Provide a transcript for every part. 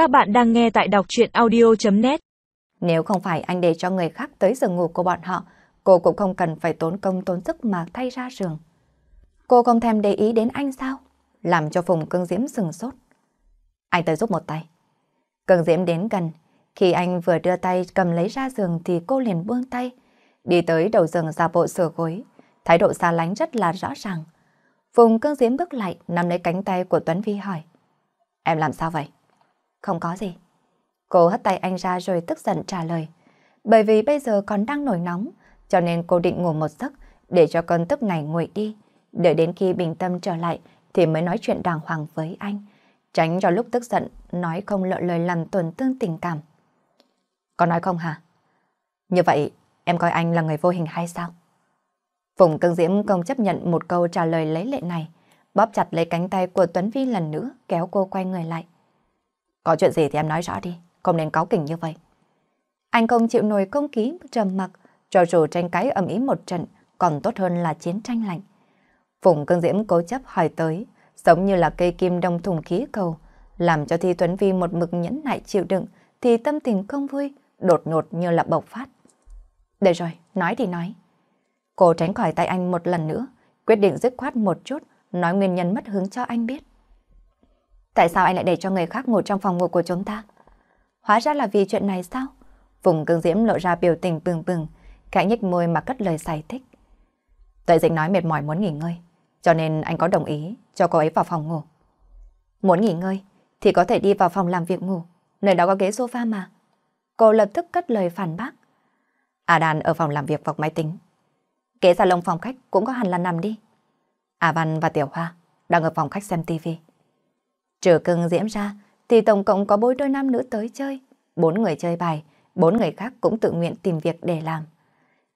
Các bạn đang nghe tại đọc chuyện audio.net Nếu không phải anh để cho người khác tới giường ngủ của bọn họ, cô cũng không cần phải tốn công tốn sức mà thay ra giường. Cô không thèm để ý đến anh sao? Làm cho Phùng Cương Diễm sừng sốt. Anh tới giúp một tay. Cương Diễm đến gần. Khi anh vừa đưa tay cầm lấy ra giường thì cô liền buông tay. Đi tới đầu giường ra bộ sửa gối. Thái độ xa lánh rất là rõ ràng. Phùng Cương Diễm bước lại nắm lấy cánh tay của Tuấn Vi hỏi. Em làm sao vậy? Không có gì. Cô hất tay anh ra rồi tức giận trả lời. Bởi vì bây giờ còn đang nổi nóng, cho nên cô định ngủ một giấc để cho cơn tức này nguội đi. Đợi đến khi bình tâm trở lại thì mới nói chuyện đàng hoàng với anh. Tránh cho lúc tức giận nói không lỡ lời làm tổn thương tình cảm. Có nói không hả? Như vậy em coi anh là người vô hình hay sao? Phùng Cương Diễm không chấp nhận một câu trả lời lấy lệ này, bóp chặt lấy cánh tay của Tuấn Vi lần nữa kéo cô quay người lại. Có chuyện gì thì em nói rõ đi, không nên cáu kỉnh như vậy. Anh không chịu nổi không khí trầm mặc, cho dù tranh cãi ầm ĩ một trận, còn tốt hơn là chiến tranh lạnh. Phùng Cương Diễm cố chấp hỏi tới, giống như là cây kim đông thùng khí cầu, làm cho Thi Tuấn Vi một mực nhẫn nại chịu đựng, thì tâm tình không vui, đột ngột như là bộc phát. Được rồi, nói thì nói. Cô tránh khỏi tay anh một lần nữa, quyết định dứt khoát một chút, nói nguyên nhân mất hứng cho anh biết. Tại sao anh lại để cho người khác ngủ trong phòng ngủ của chúng ta? Hóa ra là vì chuyện này sao? Vùng cương diễm lộ ra biểu tình bừng bừng, khẽ nhếch môi mà cất lời giải thích. Tuệ dịch nói mệt mỏi muốn nghỉ ngơi, cho nên anh có đồng ý cho cô ấy vào phòng ngủ. Muốn nghỉ ngơi thì có thể đi vào phòng làm việc ngủ, nơi đó có ghế sofa mà. Cô lập tức cất lời phản bác. À đàn ở phòng làm việc vọc máy tính. Ghế salon phòng khách cũng có hẳn là nằm đi. À Văn và Tiểu Hoa đang ở phòng khách xem tivi. Trừ cưng diễm ra, thì tổng cộng có bốn đôi nam nữ tới chơi. Bốn người chơi bài, bốn người khác cũng tự nguyện tìm việc để làm.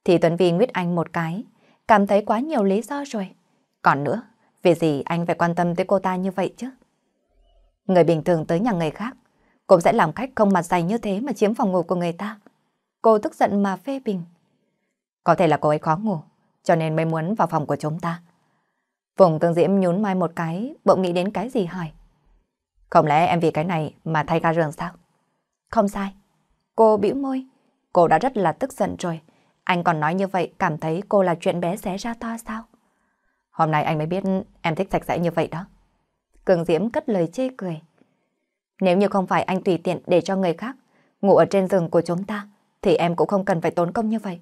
Thì Tuấn Vi nguyết anh một cái, cảm thấy quá nhiều lý do rồi. Còn nữa, vì gì anh phải quan tâm tới cô ta như vậy chứ? Người bình thường tới nhà người khác, cũng sẽ làm cách không mặt dày như thế mà chiếm phòng ngủ của người ta. Cô tức giận mà phê bình. Có thể là cô ấy khó ngủ, cho nên mới muốn vào phòng của chúng ta. Vùng tương diễm nhún mai một cái, bỗng nghĩ đến cái gì hỏi. Không lẽ em vì cái này mà thay ca giường sao? Không sai. Cô bĩu môi. Cô đã rất là tức giận rồi. Anh còn nói như vậy cảm thấy cô là chuyện bé xé ra to sao? Hôm nay anh mới biết em thích sạch sẽ như vậy đó. Cường Diễm cất lời chê cười. Nếu như không phải anh tùy tiện để cho người khác ngủ ở trên giường của chúng ta, thì em cũng không cần phải tốn công như vậy.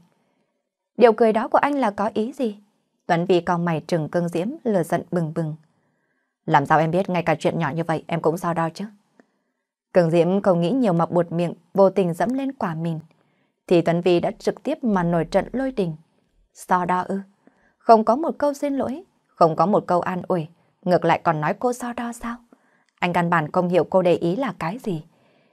Điều cười đó của anh là có ý gì? Tuấn Vi cao mày trừng cương diễm lừa giận bừng bừng. Làm sao em biết ngay cả chuyện nhỏ như vậy em cũng sao đo chứ? Cường Diễm không nghĩ nhiều mà buột miệng, vô tình dẫm lên quả mìn. Thì Tuấn Vi đã trực tiếp mà nổi trận lôi đình. So đo ư? Không có một câu xin lỗi, không có một câu an ủi, ngược lại còn nói cô so đo sao? Anh căn bản không hiểu cô để ý là cái gì.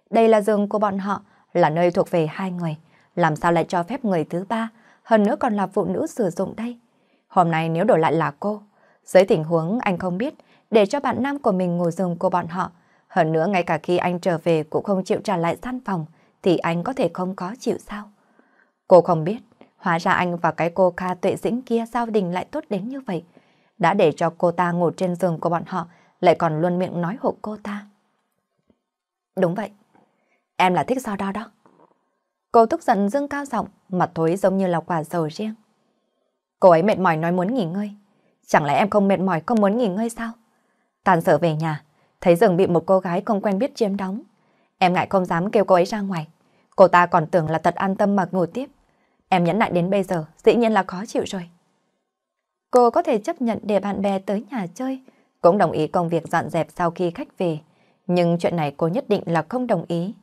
Đây là giường của bọn họ, là nơi thuộc về hai người. Làm sao lại cho phép người thứ ba, hơn nữa còn là phụ nữ sử dụng đây? Hôm nay nếu đổi lại là cô, dưới tình huống anh không biết, để cho bạn nam của mình ngồi giường của bọn họ. Hơn nữa ngay cả khi anh trở về cũng không chịu trả lại gian phòng, thì anh có thể không có chịu sao? Cô không biết, hóa ra anh và cái cô Kha tuệ dĩnh kia giao đình lại tốt đến như vậy. Đã để cho cô ta ngủ trên giường của bọn họ, lại còn luôn miệng nói hộ cô ta. Đúng vậy, em là thích sao đo đó. Cô tức giận dâng cao giọng, mặt thối giống như là quả dầu riêng. Cô ấy mệt mỏi nói muốn nghỉ ngơi. Chẳng lẽ em không mệt mỏi không muốn nghỉ ngơi sao? Tàn sở về nhà, thấy giường bị một cô gái không quen biết chiếm đóng. Em ngại không dám kêu cô ấy ra ngoài. Cô ta còn tưởng là thật an tâm mà ngủ tiếp. Em nhẫn nại đến bây giờ, dĩ nhiên là khó chịu rồi. Cô có thể chấp nhận để bạn bè tới nhà chơi, cũng đồng ý công việc dọn dẹp sau khi khách về. Nhưng chuyện này cô nhất định là không đồng ý.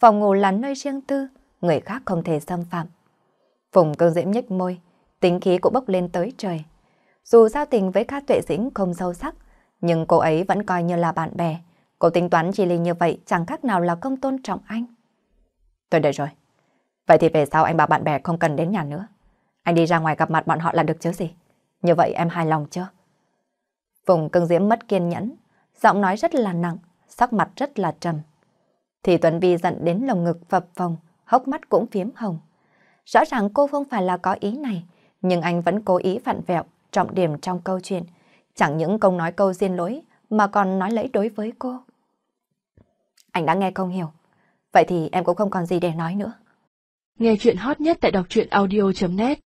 Phòng ngủ là nơi riêng tư, người khác không thể xâm phạm. Phùng cơ diễm nhếch môi, tính khí cũng bốc lên tới trời. Dù giao tình với Kha Tuệ Dĩnh không sâu sắc, nhưng cô ấy vẫn coi như là bạn bè. Cô tính toán chỉ Ly như vậy chẳng khác nào là không tôn trọng anh. Tôi đợi rồi. Vậy thì về sau anh bảo bạn bè không cần đến nhà nữa. Anh đi ra ngoài gặp mặt bọn họ là được chứ gì. Như vậy em hài lòng chưa? Phùng cưng diễm mất kiên nhẫn, giọng nói rất là nặng, sắc mặt rất là trầm. Thì Tuấn Vi giận đến lồng ngực phập phồng, hốc mắt cũng phiếm hồng. Rõ ràng cô không phải là có ý này, nhưng anh vẫn cố ý phản vẹo trọng điểm trong câu chuyện, Chẳng những công nói câu xin lỗi, mà còn nói lấy đối với cô. Anh đã nghe không hiểu. Vậy thì em cũng không còn gì để nói nữa. Nghe chuyện hot nhất tại đọc truyện audio.net